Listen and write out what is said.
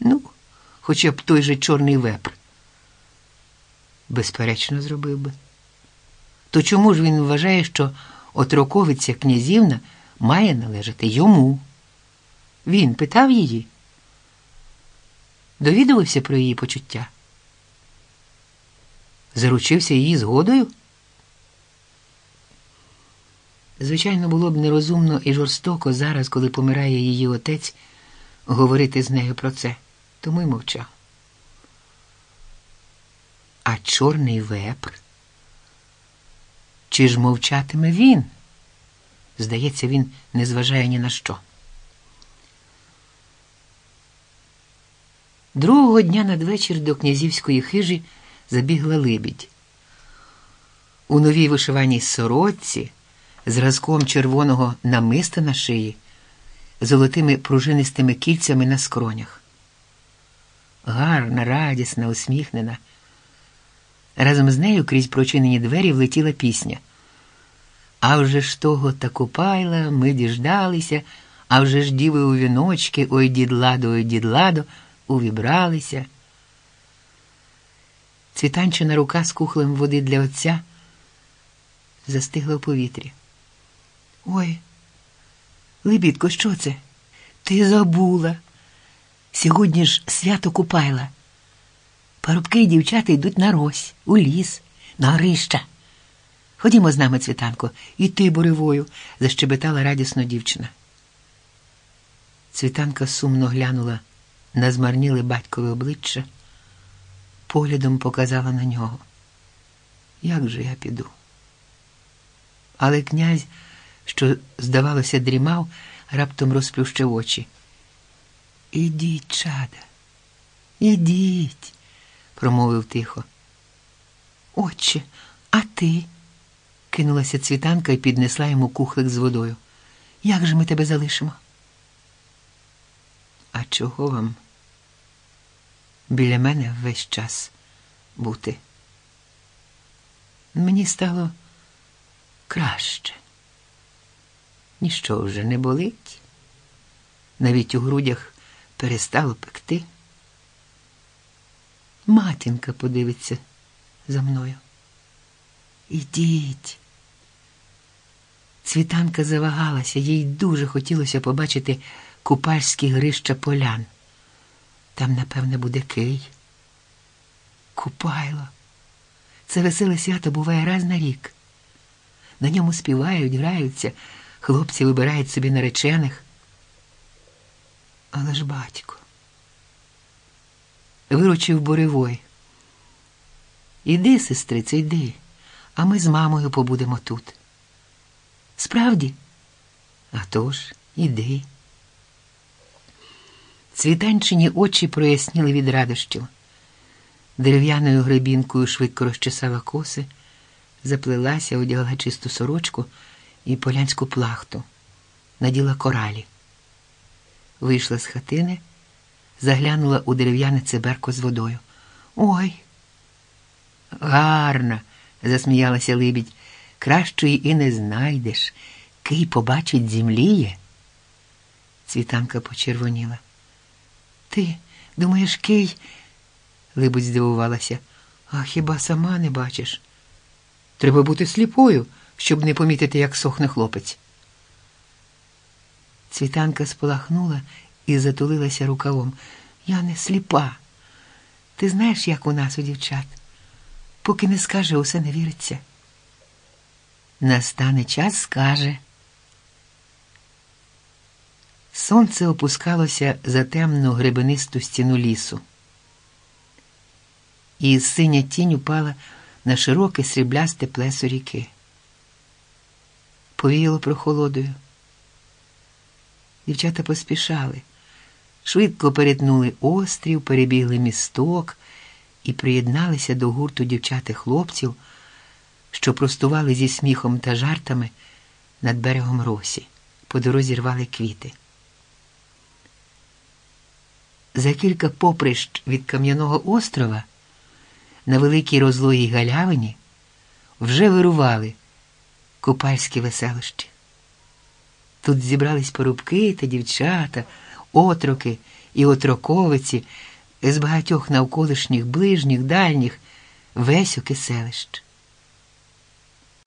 Ну, хоча б той же чорний вепр. Безперечно, зробив би. То чому ж він вважає, що отроковиця князівна має належати йому? Він питав її, довідувався про її почуття, заручився її згодою. Звичайно, було б нерозумно і жорстоко зараз, коли помирає її отець, говорити з нею про це, тому й мовчав. А чорний вепр? Чи ж мовчатиме він? Здається, він не зважає ні на що. Другого дня надвечір до князівської хижі забігла либідь. У новій вишиваній сорочці, зразком червоного намиста на шиї, золотими пружинистими кільцями на скронях. Гарна, радісна, усміхнена. Разом з нею крізь прочинені двері влетіла пісня. А вже ж того та купайла, ми діждалися, а вже ж діви у віночки, ой дідладо, ой дідладо, увібралися. Цвітанчина рука з кухлем води для отця застигла в повітрі. Ой, Лебідко, що це? Ти забула. Сьогодні ж свято Купайла. Парубки і дівчата йдуть на рось, у ліс, на горища. Ходімо з нами, цвітанко, і ти буревою, защебетала радісно дівчина. Цвітанка сумно глянула на змарніле батькове обличчя, поглядом показала на нього. Як же я піду? Але князь, що, здавалося, дрімав, раптом розплющив очі. Ідіть, чада, ідіть, промовив тихо. Отче, а ти? кинулася цвітанка і піднесла йому кухлик з водою. Як же ми тебе залишимо? А чого вам біля мене весь час бути? Мені стало краще. Ніщо вже не болить, навіть у грудях перестало пекти. Матінка подивиться за мною. Ідіть. Цвітанка завагалася, їй дуже хотілося побачити купальські грища полян. Там, напевне, буде кий. Купайло. Це веселе свято буває раз на рік. На ньому співають, граються, хлопці вибирають собі наречених. Але ж батько виручив буревой. Іди, сестрице, йди, а ми з мамою побудемо тут. Справді? А тож, іди. Цвітанчині очі проясніли від радощів. Дерев'яною гребінкою швидко розчесала коси, заплелася, одягла чисту сорочку і полянську плахту, наділа коралі. Вийшла з хатини, заглянула у дерев'яне циберко з водою. Ой, гарна, засміялася Либідь. Кращої і не знайдеш. Кий побачить земліє. Цвітанка почервоніла. Ти думаєш, Кий? Либудь здивувалася. А хіба сама не бачиш? Треба бути сліпою, щоб не помітити, як сохне хлопець. Цвітанка сполахнула і затулилася рукавом. Я не сліпа. Ти знаєш, як у нас у дівчат? Поки не скаже, усе не віриться. Настане час скаже. Сонце опускалося за темну гребенисту стіну лісу, і синя тінь упала на широке сріблясте плесо ріки. Повіяло прохолодою. Дівчата поспішали, швидко перетнули острів, перебігли місток і приєдналися до гурту дівчат і хлопців що простували зі сміхом та жартами над берегом росі, по дорозі рвали квіти. За кілька поприщ від Кам'яного острова на великій розлогій галявині вже вирували купальські веселощі. Тут зібрались порубки та дівчата, отроки і отроковиці, з багатьох навколишніх ближніх, дальніх, весюки селищ.